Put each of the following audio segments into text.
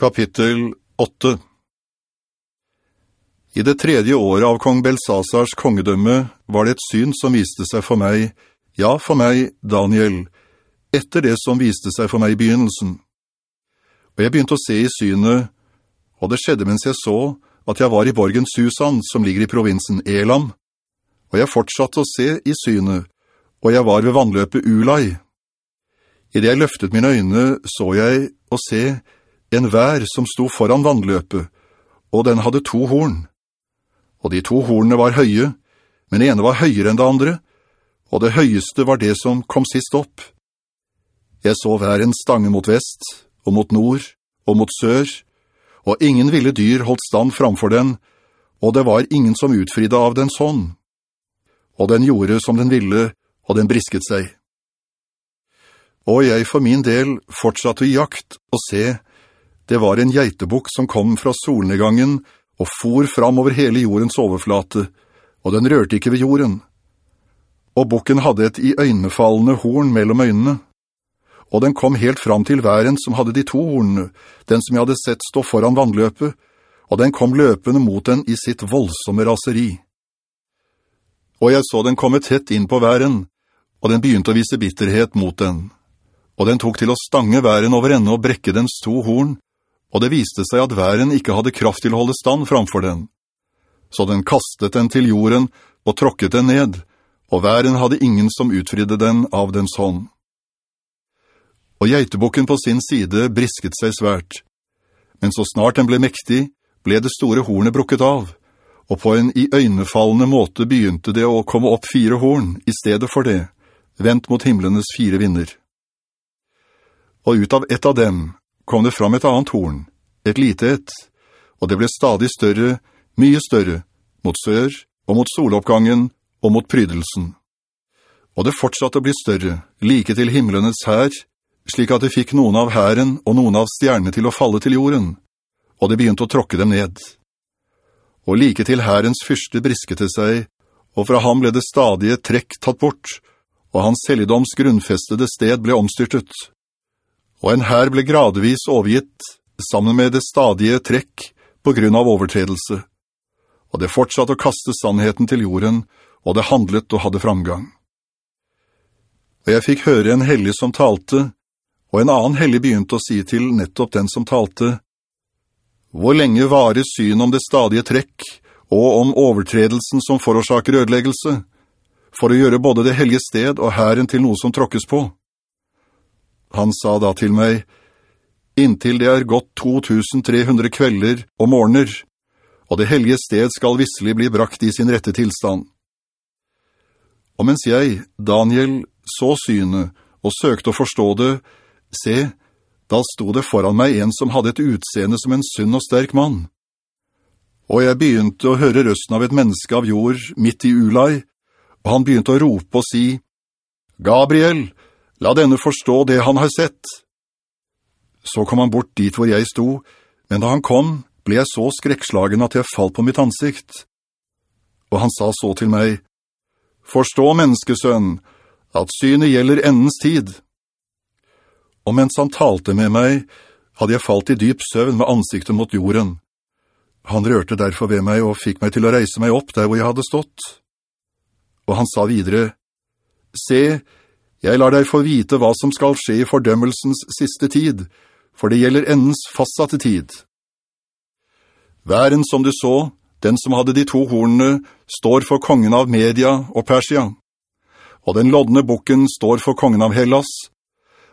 Kapittel 8 I det tredje året av kong Belsasars kongedømme var det et syn som viste seg for meg, ja, for meg, Daniel, etter det som viste seg for meg i begynnelsen. Og jeg begynte å se i synet, og det skjedde mens jeg så at jeg var i borgen Susan, som ligger i provinsen Elam, og jeg fortsatte å se i synet, og jeg var ved vannløpet Ulai. I det jeg løftet mine øyne, så jeg å se en vær som sto foran vannløpet, og den hadde to horn. Og de to hornene var høye, men ene var høyere enn det andre, og det høyeste var det som kom sist opp. Jeg så væren stange mot vest, og mot nord, og mot sør, og ingen ville dyr holdt stand framfor den, og det var ingen som utfridde av den sånn. Og den gjorde som den ville, og den brisket seg. Og jeg for min del fortsatte i jakt og se, det var en geitebukk som kom fra solnedgangen og for fram over hele jordens overflate, og den rørte ikke ved jorden. Og bukken hadde et i øynefallende horn mellom øynene. Og den kom helt fram til væren som hadde de to hornene, den som jeg hadde sett stå foran vannløpet, og den kom løpende mot den i sitt voldsomme raseri. Og jeg så den komme tett inn på væren, og den begynte å vise bitterhet mot den. Og den tok til å stange væren over ende og brekke dens to horn, og det viste seg at væren ikke hadde kraft til å holde stand framfor den. Så den kastet den til jorden og tråkket den ned, og væren hadde ingen som utfridde den av dens hånd. Og geitebukken på sin side brisket seg svært. Men så snart den ble mektig, ble det store hornet brukket av, og på en i øynefallende måte begynte det å komme opp fire horn i stedet for det, vendt mot himmelenes fire vinder. Og ut av ett av dem kom det fram et annet horn, et lite et, og det ble stadig større, mye større, mot sør og mot soloppgangen og mot prydelsen. Og det fortsatte å bli større, like til himmelenes her, slik at det fikk noen av herren og noen av stjernene til å falle til jorden, og det begynte å tråkke dem ned. Og like til herrens fyrste briskete seg, og fra ham ble det stadige trekk tatt bort, og hans helligdoms grunnfestede sted ble omstyrtet og en her ble gradvis overgitt sammen med det stadige trekk på grunn av overtredelse. Og det fortsatte å kaste sannheten til jorden, og det handlet og hadde framgang. Og jeg fikk høre en hellig som talte, og en annen hellig begynte å si til nettopp den som talte, «Hvor lenge varer syn om det stadige trekk, og om overtredelsen som forårsaker ødeleggelse, for å gjøre både det hellige sted og herren til noe som tråkkes på?» Han sa da til meg, «Inntil det er gått 2300 kvelder og morgener, og det hellige sted skal visselig bli brakt i sin rette tilstand.» Og mens jeg, Daniel, så synet og søkte å forstå det, se, da sto det foran meg en som hadde et utseende som en sunn og sterk mann. Og jeg begynte å høre røsten av et menneske av jord midt i Ulai, og han begynte å rope og si, «Gabriel, La denne forstå det han har sett. Så kom han bort dit hvor jeg sto, men da han kom, ble jeg så skrekslagen at jeg falt på mitt ansikt. Og han sa så til meg, «Forstå, menneskesønn, at synet gjelder endens tid.» Og mens han talte med meg, hadde jeg falt i dyp søvn med ansiktet mot jorden. Han rørte derfor ved meg og fikk meg til å reise meg opp der hvor jeg hadde stått. Og han sa videre, «Se, jeg lar deg få vite hva som skal skje i fordømmelsens siste tid, for det gjelder endens fastsatte tid. Væren som du så, den som hadde de to hornene, står for kongen av Media og Persia, og den loddende bukken står for kongen av Hellas,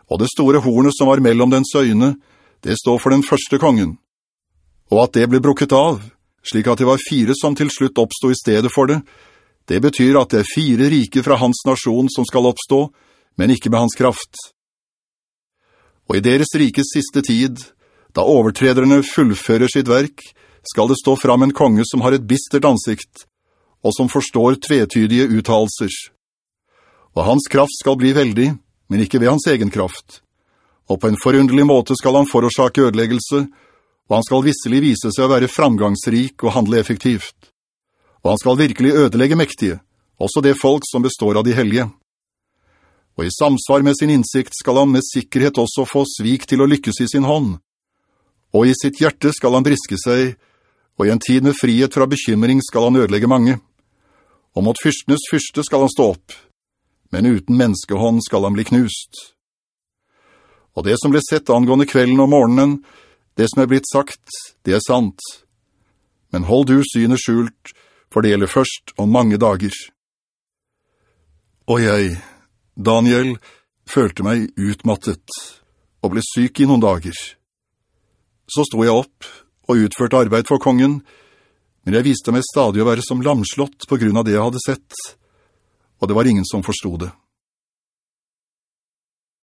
og det store hornet som var mellom dens øyne, det står for den første kongen. Og at det ble brukket av, slik at det var fire som til slutt oppstod i stedet for det, det betyr at det er fire rike fra hans nasjon som skal oppstå, men ikke med hans kraft. Og i deres rikes siste tid, da overtrederne fullfører sitt verk, skal det stå fram en konge som har et bistert ansikt, og som forstår tvetydige uttalelser. Og hans kraft skal bli veldig, men ikke ved hans egen kraft. Og på en forunderlig måte skal han forårsake ødeleggelse, og han skal visselig vise seg å være framgangsrik og handle effektivt. Og han skal virkelig ødelegge mektige, også det folk som består av de hellige og i samsvar med sin innsikt skal han med sikkerhet også få svik til å lykkes i sin hånd. Og i sitt hjerte skal han briske seg, og i en tid med frihet fra bekymring skal han ødelegge mange. Og mot fyrstenes fyrste skal han stå opp, men uten menneskehånd skal han bli knust. Og det som ble sett angående kvelden og morgenen, det som er blitt sagt, det er sant. Men hold du synet skjult, for det gjelder først om mange dager. Og jeg, Daniel, følte meg utmattet, og ble syk i noen dager. Så sto jeg opp og utførte arbeid for kongen, men jeg viste meg stadig å være som lamslått på grunn av det jeg hadde sett, og det var ingen som forstod det.